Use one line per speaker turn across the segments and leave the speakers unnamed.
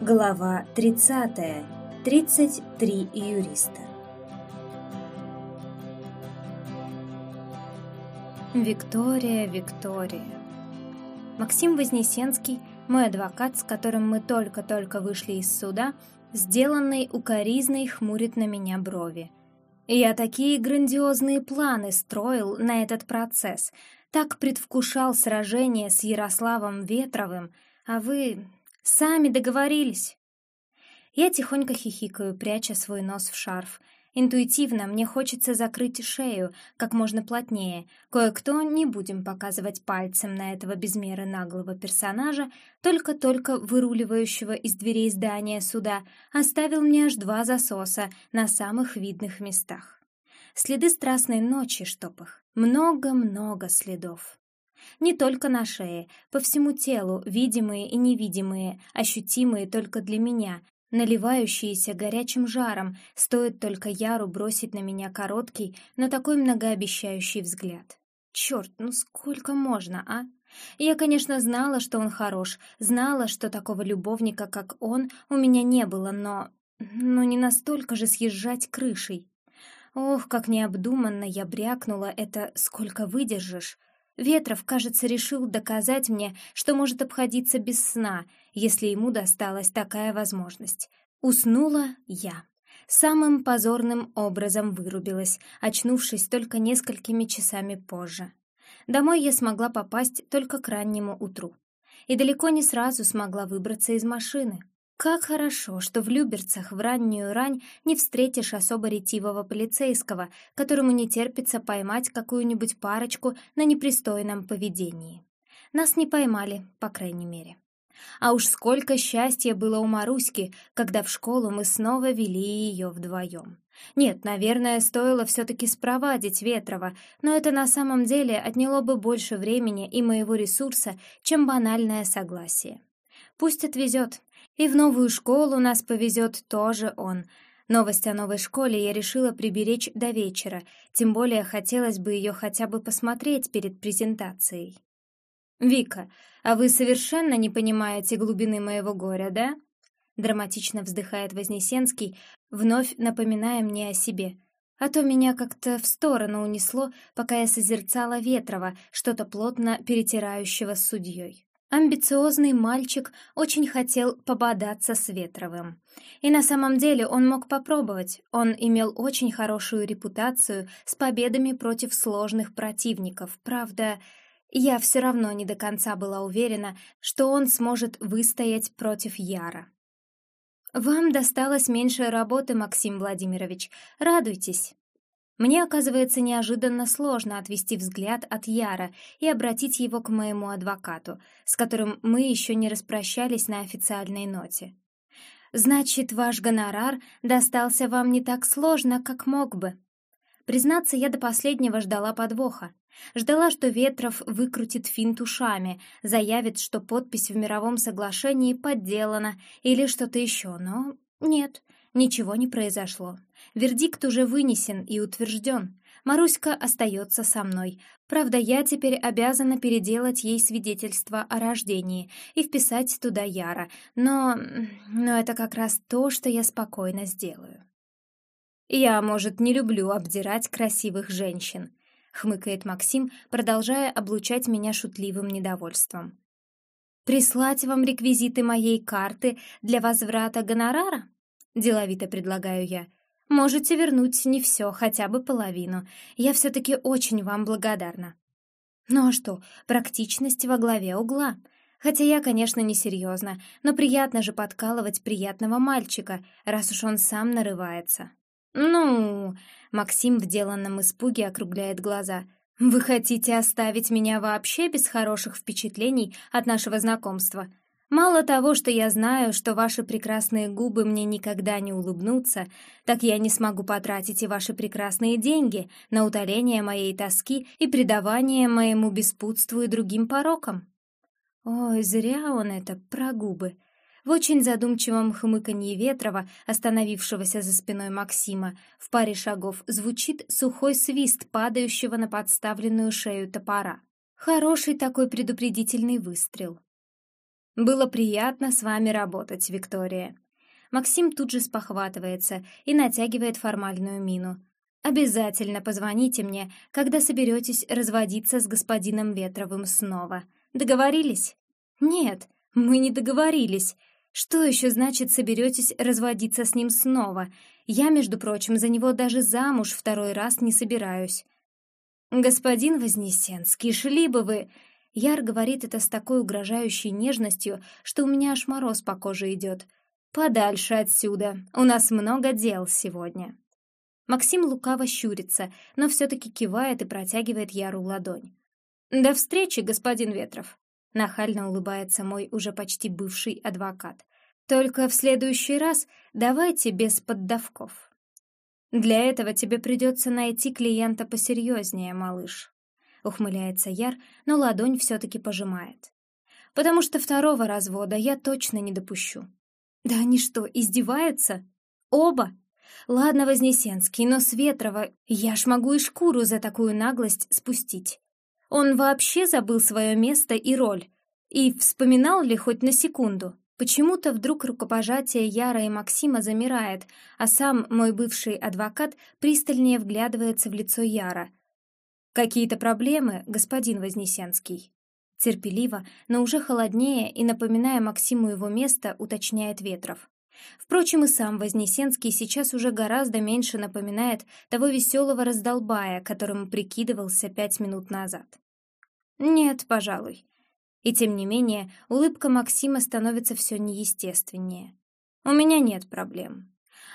Глава 30. 33 юриста. Виктория, Виктория. Максим Вознесенский, мой адвокат, с которым мы только-только вышли из суда, сделанный укоризной хмурит на меня брови. Я такие грандиозные планы строил на этот процесс, так предвкушал сражение с Ярославом Ветровым, а вы Сами договорились. Я тихонько хихикаю, пряча свой нос в шарф. Интуитивно мне хочется закрыть шею как можно плотнее. Кое-кто, не будем показывать пальцем на этого без меры наглого персонажа, только-только выруливающего из дверей здания суда, оставил мне аж два засоса на самых видных местах. Следы страстной ночи, чтоб их. Много-много следов. Не только на шее, по всему телу, видимые и невидимые, ощутимые только для меня, наливающиеся горячим жаром, стоит только Яру бросить на меня короткий, но такой многообещающий взгляд. Черт, ну сколько можно, а? Я, конечно, знала, что он хорош, знала, что такого любовника, как он, у меня не было, но... Но не настолько же съезжать крышей. Ох, как необдуманно я брякнула это «сколько выдержишь», Ветров, кажется, решил доказать мне, что может обходиться без сна, если ему досталась такая возможность. Уснула я. Самым позорным образом вырубилась, очнувшись только несколькими часами позже. Домой я смогла попасть только к раннему утру. И далеко не сразу смогла выбраться из машины. Как хорошо, что в Люберцах в раннюю рань не встретишь особо ретивого полицейского, которому не терпится поймать какую-нибудь парочку на непристойном поведении. Нас не поймали, по крайней мере. А уж сколько счастья было у Маруськи, когда в школу мы снова вели ее вдвоем. Нет, наверное, стоило все-таки спровадить Ветрова, но это на самом деле отняло бы больше времени и моего ресурса, чем банальное согласие. Пусть отвезет, и в новую школу нас повезет тоже он. Новость о новой школе я решила приберечь до вечера, тем более хотелось бы ее хотя бы посмотреть перед презентацией. «Вика, а вы совершенно не понимаете глубины моего горя, да?» Драматично вздыхает Вознесенский, вновь напоминая мне о себе. А то меня как-то в сторону унесло, пока я созерцала Ветрова, что-то плотно перетирающего с судьей. Амбициозный мальчик очень хотел пободаться с Ветровым. И на самом деле он мог попробовать. Он имел очень хорошую репутацию с победами против сложных противников. Правда, я все равно не до конца была уверена, что он сможет выстоять против Яра. «Вам досталось меньше работы, Максим Владимирович. Радуйтесь!» Мне оказывается неожиданно сложно отвести взгляд от Яра и обратить его к моему адвокату, с которым мы еще не распрощались на официальной ноте. «Значит, ваш гонорар достался вам не так сложно, как мог бы». Признаться, я до последнего ждала подвоха. Ждала, что Ветров выкрутит финт ушами, заявит, что подпись в мировом соглашении подделана или что-то еще, но нет, ничего не произошло. Вердикт уже вынесен и утвержден. Маруська остается со мной. Правда, я теперь обязана переделать ей свидетельство о рождении и вписать туда Яра, но... но это как раз то, что я спокойно сделаю. «Я, может, не люблю обдирать красивых женщин», — хмыкает Максим, продолжая облучать меня шутливым недовольством. «Прислать вам реквизиты моей карты для возврата гонорара?» — деловито предлагаю я. Можете вернуть не все, хотя бы половину. Я все-таки очень вам благодарна. Ну а что, практичность во главе угла. Хотя я, конечно, не серьезно, но приятно же подкалывать приятного мальчика, раз уж он сам нарывается. Ну, Максим в деланном испуге округляет глаза. Вы хотите оставить меня вообще без хороших впечатлений от нашего знакомства? Мало того, что я знаю, что ваши прекрасные губы мне никогда не улыбнутся, так я не смогу потратить и ваши прекрасные деньги на утоление моей тоски и предавание моему беспутству и другим порокам. Ой, зря он это про губы. В очень задумчивом хмыканье Ветрова, остановившегося за спиной Максима, в паре шагов звучит сухой свист падающего на подставленную шею топора. Хороший такой предупредительный выстрел. Было приятно с вами работать, Виктория. Максим тут же спохватывается и натягивает формальную мину. Обязательно позвоните мне, когда соберетесь разводиться с господином Ветровым снова. Договорились? Нет, мы не договорились. Что еще значит соберетесь разводиться с ним снова? Я, между прочим, за него даже замуж второй раз не собираюсь. Господин Вознесенский, шли бы вы... Яр говорит это с такой угрожающей нежностью, что у меня аж мороз по коже идет. «Подальше отсюда, у нас много дел сегодня». Максим лукаво щурится, но все-таки кивает и протягивает Яру ладонь. «До встречи, господин Ветров!» Нахально улыбается мой уже почти бывший адвокат. «Только в следующий раз давайте без поддавков. Для этого тебе придется найти клиента посерьезнее, малыш» ухмыляется Яр, но ладонь все-таки пожимает. «Потому что второго развода я точно не допущу». «Да они что, издеваются? Оба?» «Ладно, Вознесенский, но Светрова я ж могу и шкуру за такую наглость спустить. Он вообще забыл свое место и роль. И вспоминал ли хоть на секунду?» Почему-то вдруг рукопожатие Яра и Максима замирает, а сам мой бывший адвокат пристальнее вглядывается в лицо Яра — «Какие-то проблемы, господин Вознесенский?» Терпеливо, но уже холоднее и напоминая Максиму его место, уточняет Ветров. Впрочем, и сам Вознесенский сейчас уже гораздо меньше напоминает того веселого раздолбая, которым прикидывался пять минут назад. «Нет, пожалуй». И тем не менее, улыбка Максима становится все неестественнее. «У меня нет проблем.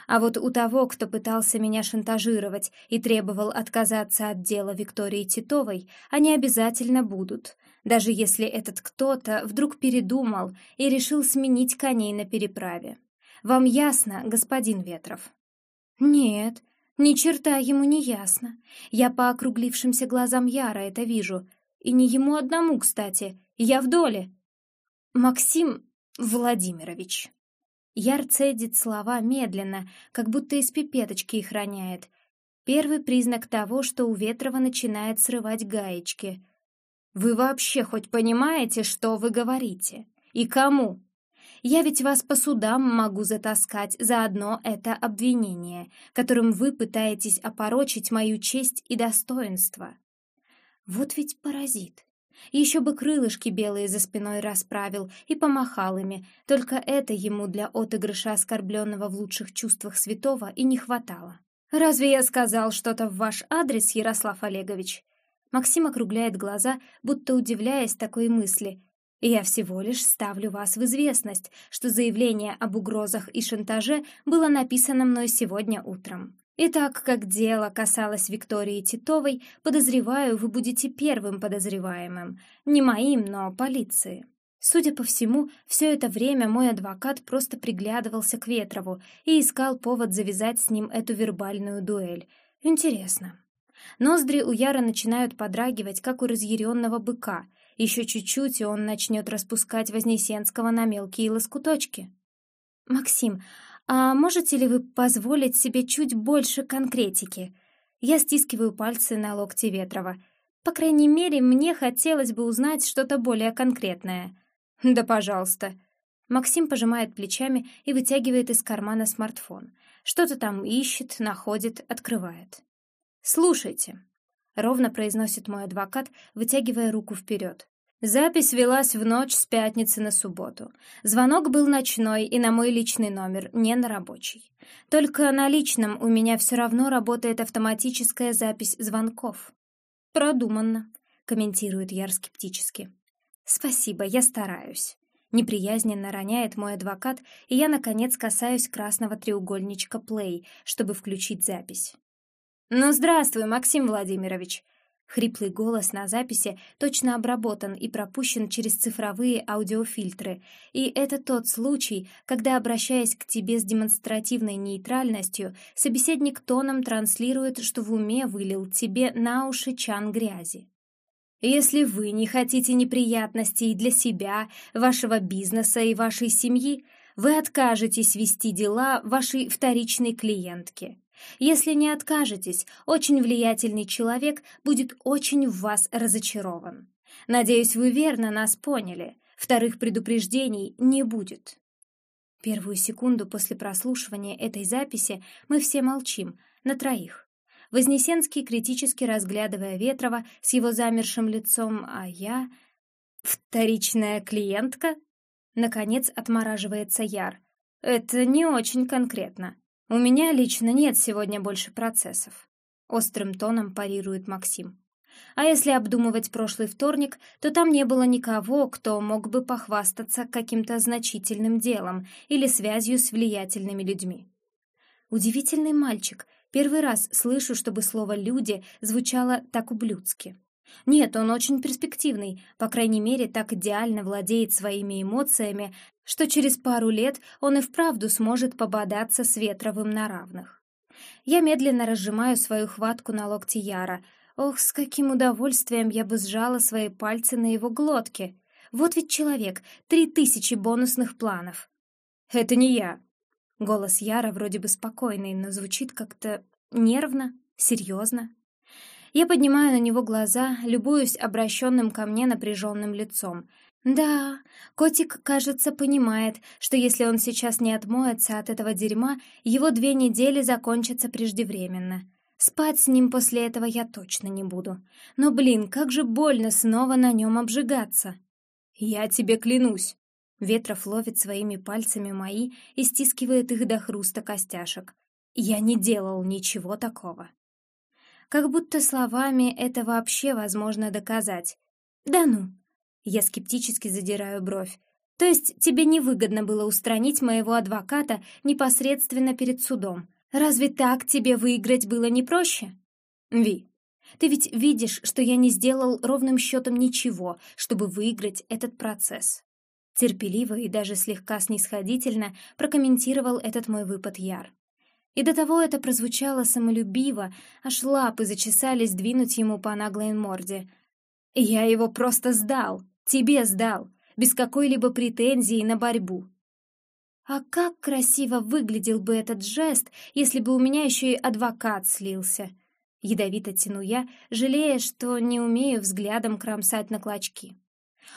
А вот у того, кто пытался меня шантажировать и требовал отказаться от дела Виктории Титовой, они обязательно будут, даже если этот кто-то вдруг передумал и решил сменить коней на переправе. Вам ясно, господин Ветров? Нет, ни черта ему не ясно. Я по округлившимся глазам Яра это вижу. И не ему одному, кстати. Я в доле. Максим Владимирович. Яр цедит слова медленно, как будто из пипеточки их роняет. Первый признак того, что у Ветрова начинает срывать гаечки. «Вы вообще хоть понимаете, что вы говорите? И кому? Я ведь вас по судам могу затаскать за одно это обвинение, которым вы пытаетесь опорочить мою честь и достоинство». Вот ведь паразит. Еще бы крылышки белые за спиной расправил и помахал ими, только это ему для отыгрыша оскорбленного в лучших чувствах святого и не хватало. «Разве я сказал что-то в ваш адрес, Ярослав Олегович?» Максим округляет глаза, будто удивляясь такой мысли. «Я всего лишь ставлю вас в известность, что заявление об угрозах и шантаже было написано мной сегодня утром. И так как дело касалось Виктории Титовой, подозреваю, вы будете первым подозреваемым. Не моим, но полиции. Судя по всему, все это время мой адвокат просто приглядывался к Ветрову и искал повод завязать с ним эту вербальную дуэль. Интересно. Ноздри у Яра начинают подрагивать, как у разъяренного быка. Еще чуть-чуть, и он начнет распускать Вознесенского на мелкие лоскуточки. «Максим, «А можете ли вы позволить себе чуть больше конкретики?» Я стискиваю пальцы на локте Ветрова. «По крайней мере, мне хотелось бы узнать что-то более конкретное». «Да, пожалуйста». Максим пожимает плечами и вытягивает из кармана смартфон. Что-то там ищет, находит, открывает. «Слушайте», — ровно произносит мой адвокат, вытягивая руку вперед. Запись велась в ночь с пятницы на субботу. Звонок был ночной и на мой личный номер, не на рабочий. Только на личном у меня все равно работает автоматическая запись звонков. «Продуманно», — комментирует Яр скептически. «Спасибо, я стараюсь». Неприязненно роняет мой адвокат, и я, наконец, касаюсь красного треугольничка «Play», чтобы включить запись. «Ну, здравствуй, Максим Владимирович!» Хриплый голос на записи точно обработан и пропущен через цифровые аудиофильтры, и это тот случай, когда, обращаясь к тебе с демонстративной нейтральностью, собеседник тоном транслирует, что в уме вылил тебе на уши чан грязи. Если вы не хотите неприятностей для себя, вашего бизнеса и вашей семьи, вы откажетесь вести дела вашей вторичной клиентке. Если не откажетесь, очень влиятельный человек будет очень в вас разочарован. Надеюсь, вы верно нас поняли. Вторых предупреждений не будет. Первую секунду после прослушивания этой записи мы все молчим, на троих. Вознесенский, критически разглядывая Ветрова с его замершим лицом, а я... «Вторичная клиентка?» Наконец отмораживается Яр. «Это не очень конкретно. У меня лично нет сегодня больше процессов». Острым тоном парирует Максим. А если обдумывать прошлый вторник, то там не было никого, кто мог бы похвастаться каким-то значительным делом или связью с влиятельными людьми. Удивительный мальчик. Первый раз слышу, чтобы слово «люди» звучало так ублюдски. Нет, он очень перспективный, по крайней мере, так идеально владеет своими эмоциями, что через пару лет он и вправду сможет пободаться с Ветровым на равных. Я медленно разжимаю свою хватку на локте Яра. Ох, с каким удовольствием я бы сжала свои пальцы на его глотке. Вот ведь человек, три тысячи бонусных планов. «Это не я». Голос Яра вроде бы спокойный, но звучит как-то нервно, серьезно. Я поднимаю на него глаза, любуюсь обращенным ко мне напряженным лицом. Да, котик, кажется, понимает, что если он сейчас не отмоется от этого дерьма, его две недели закончатся преждевременно. Спать с ним после этого я точно не буду. Но, блин, как же больно снова на нем обжигаться. Я тебе клянусь. Ветров ловит своими пальцами мои и стискивает их до хруста костяшек. Я не делал ничего такого. Как будто словами это вообще возможно доказать. Да ну. Я скептически задираю бровь. То есть тебе невыгодно было устранить моего адвоката непосредственно перед судом. Разве так тебе выиграть было не проще? Ви, ты ведь видишь, что я не сделал ровным счетом ничего, чтобы выиграть этот процесс. Терпеливо и даже слегка снисходительно прокомментировал этот мой выпад Яр. И до того это прозвучало самолюбиво, аж лапы зачесались двинуть ему по наглой морде. «Я его просто сдал, тебе сдал, без какой-либо претензии на борьбу». А как красиво выглядел бы этот жест, если бы у меня еще и адвокат слился. Ядовито тяну я, жалея, что не умею взглядом кромсать на клочки.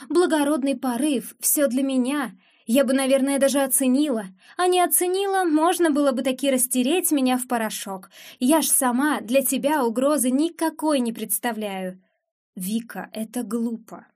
Благородный порыв, все для меня, я бы, наверное, даже оценила. А не оценила, можно было бы таки растереть меня в порошок. Я ж сама для тебя угрозы никакой не представляю. Вика, это глупо.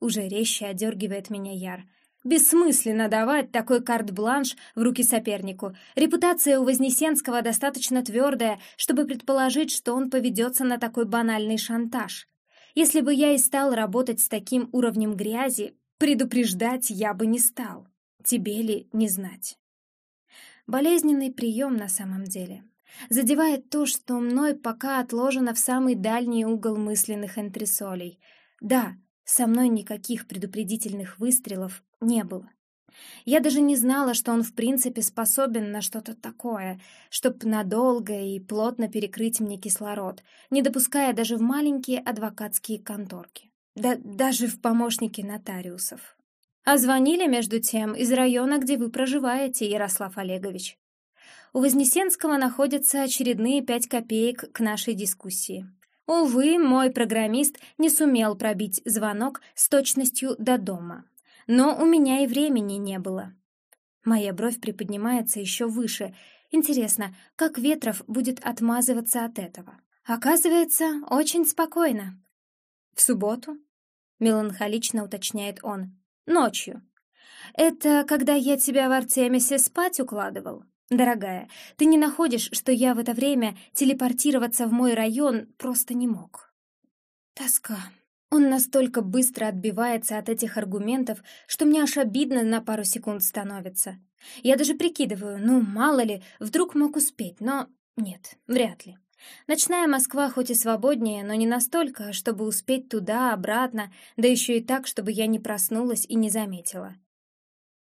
Уже резче одергивает меня Яр. Бессмысленно давать такой карт-бланш в руки сопернику. Репутация у Вознесенского достаточно твердая, чтобы предположить, что он поведется на такой банальный шантаж. Если бы я и стал работать с таким уровнем грязи, Предупреждать я бы не стал. Тебе ли не знать? Болезненный прием на самом деле. Задевает то, что мной пока отложено в самый дальний угол мысленных антресолей. Да, со мной никаких предупредительных выстрелов не было. Я даже не знала, что он в принципе способен на что-то такое, чтоб надолго и плотно перекрыть мне кислород, не допуская даже в маленькие адвокатские конторки. Да даже в помощники нотариусов. А звонили, между тем, из района, где вы проживаете, Ярослав Олегович. У Вознесенского находятся очередные пять копеек к нашей дискуссии. Увы, мой программист не сумел пробить звонок с точностью до дома. Но у меня и времени не было. Моя бровь приподнимается еще выше. Интересно, как Ветров будет отмазываться от этого? Оказывается, очень спокойно. «В субботу?» — меланхолично уточняет он. «Ночью. Это когда я тебя в Артемисе спать укладывал? Дорогая, ты не находишь, что я в это время телепортироваться в мой район просто не мог?» Тоска. Он настолько быстро отбивается от этих аргументов, что мне аж обидно на пару секунд становится. Я даже прикидываю, ну, мало ли, вдруг мог успеть, но нет, вряд ли. Ночная Москва хоть и свободнее, но не настолько, чтобы успеть туда, обратно, да еще и так, чтобы я не проснулась и не заметила.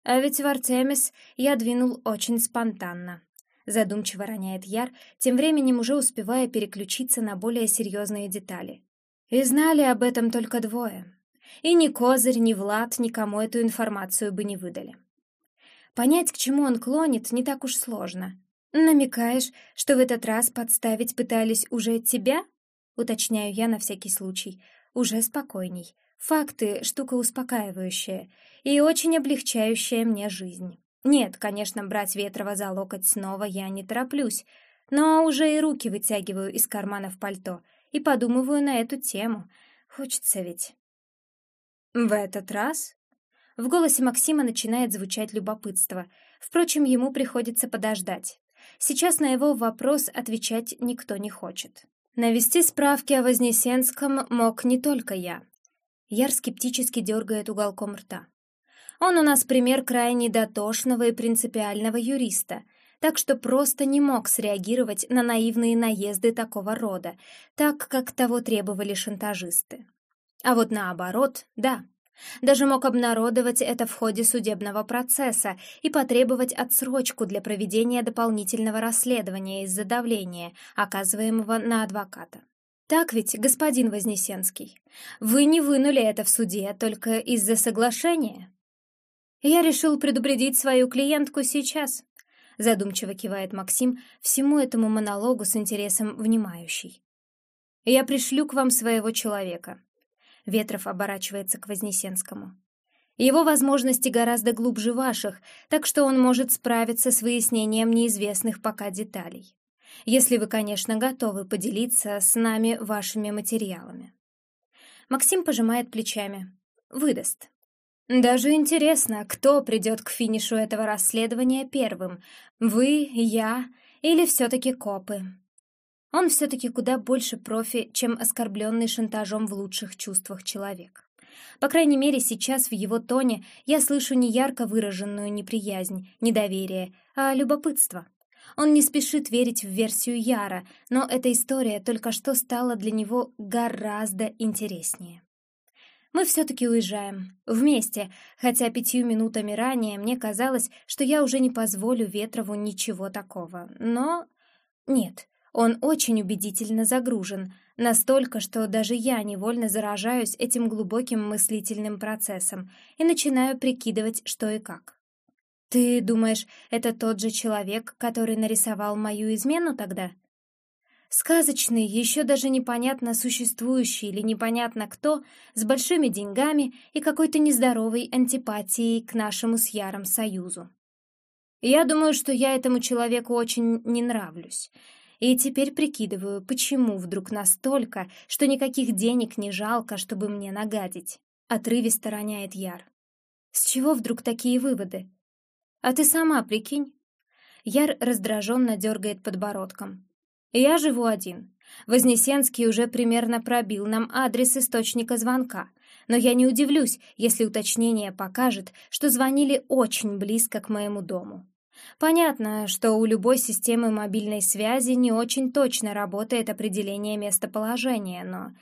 А ведь в Артемис я двинул очень спонтанно. Задумчиво роняет Яр, тем временем уже успевая переключиться на более серьезные детали. И знали об этом только двое. И ни Козырь, ни Влад никому эту информацию бы не выдали. Понять, к чему он клонит, не так уж сложно. «Намекаешь, что в этот раз подставить пытались уже тебя?» Уточняю я на всякий случай. Уже спокойней. Факты — штука успокаивающая и очень облегчающая мне жизнь. Нет, конечно, брать Ветрова за локоть снова я не тороплюсь, но уже и руки вытягиваю из карманов пальто и подумываю на эту тему. Хочется ведь. В этот раз в голосе Максима начинает звучать любопытство. Впрочем, ему приходится подождать. Сейчас на его вопрос отвечать никто не хочет. Навести справки о Вознесенском мог не только я. Яр скептически дергает уголком рта. Он у нас пример крайне дотошного и принципиального юриста, так что просто не мог среагировать на наивные наезды такого рода, так, как того требовали шантажисты. А вот наоборот, да, даже мог обнародовать это в ходе судебного процесса и потребовать отсрочку для проведения дополнительного расследования из-за давления, оказываемого на адвоката. Так ведь, господин Вознесенский, вы не вынули это в суде только из-за соглашения? Я решил предупредить свою клиентку сейчас, задумчиво кивает Максим, всему этому монологу с интересом внимающий. Я пришлю к вам своего человека. Ветров оборачивается к Вознесенскому. Его возможности гораздо глубже ваших, так что он может справиться с выяснением неизвестных пока деталей. Если вы, конечно, готовы поделиться с нами вашими материалами. Максим пожимает плечами. Выдаст. Даже интересно, кто придет к финишу этого расследования первым? Вы, я или все-таки копы? Он все-таки куда больше профи, чем оскорбленный шантажом в лучших чувствах человек. По крайней мере, сейчас в его тоне я слышу не ярко выраженную неприязнь, недоверие, а любопытство. Он не спешит верить в версию Яра, но эта история только что стала для него гораздо интереснее. Мы все-таки уезжаем. Вместе, хотя пятью минутами ранее мне казалось, что я уже не позволю Ветрову ничего такого. Но нет, он очень убедительно загружен, настолько, что даже я невольно заражаюсь этим глубоким мыслительным процессом и начинаю прикидывать, что и как. «Ты думаешь, это тот же человек, который нарисовал мою измену тогда?» Сказочный, еще даже непонятно существующий или непонятно кто, с большими деньгами и какой-то нездоровой антипатией к нашему с Яром союзу. Я думаю, что я этому человеку очень не нравлюсь, и теперь прикидываю, почему вдруг настолько, что никаких денег не жалко, чтобы мне нагадить. Отрывисто роняет Яр. С чего вдруг такие выводы? А ты сама прикинь. Яр раздраженно дергает подбородком. Я живу один. Вознесенский уже примерно пробил нам адрес источника звонка, но я не удивлюсь, если уточнение покажет, что звонили очень близко к моему дому. Понятно, что у любой системы мобильной связи не очень точно работает определение местоположения, но...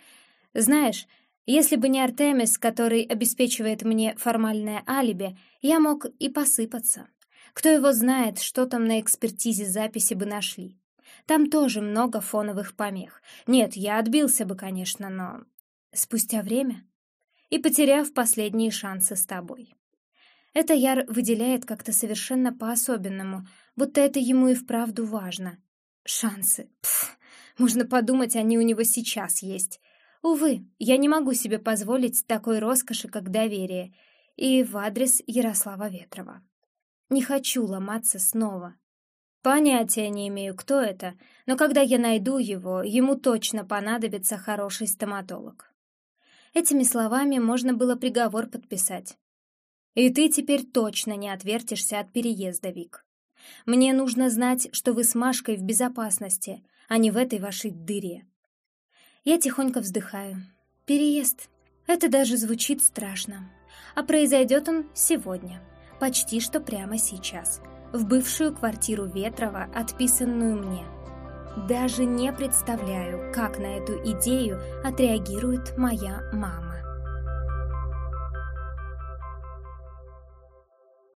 Знаешь, если бы не Артемис, который обеспечивает мне формальное алиби, я мог и посыпаться. Кто его знает, что там на экспертизе записи бы нашли. Там тоже много фоновых помех. Нет, я отбился бы, конечно, но... Спустя время? И потеряв последние шансы с тобой. Это Яр выделяет как-то совершенно по-особенному, будто это ему и вправду важно. Шансы. Пф, можно подумать, они у него сейчас есть. Увы, я не могу себе позволить такой роскоши, как доверие, и в адрес Ярослава Ветрова. Не хочу ломаться снова. Понятия не имею, кто это, но когда я найду его, ему точно понадобится хороший стоматолог. Этими словами можно было приговор подписать. И ты теперь точно не отвертишься от переезда, Вик. Мне нужно знать, что вы с Машкой в безопасности, а не в этой вашей дыре. Я тихонько вздыхаю. Переезд. Это даже звучит страшно. А произойдет он сегодня. Почти что прямо сейчас. В бывшую квартиру Ветрова, отписанную мне. Даже не представляю, как на эту идею отреагирует моя мама.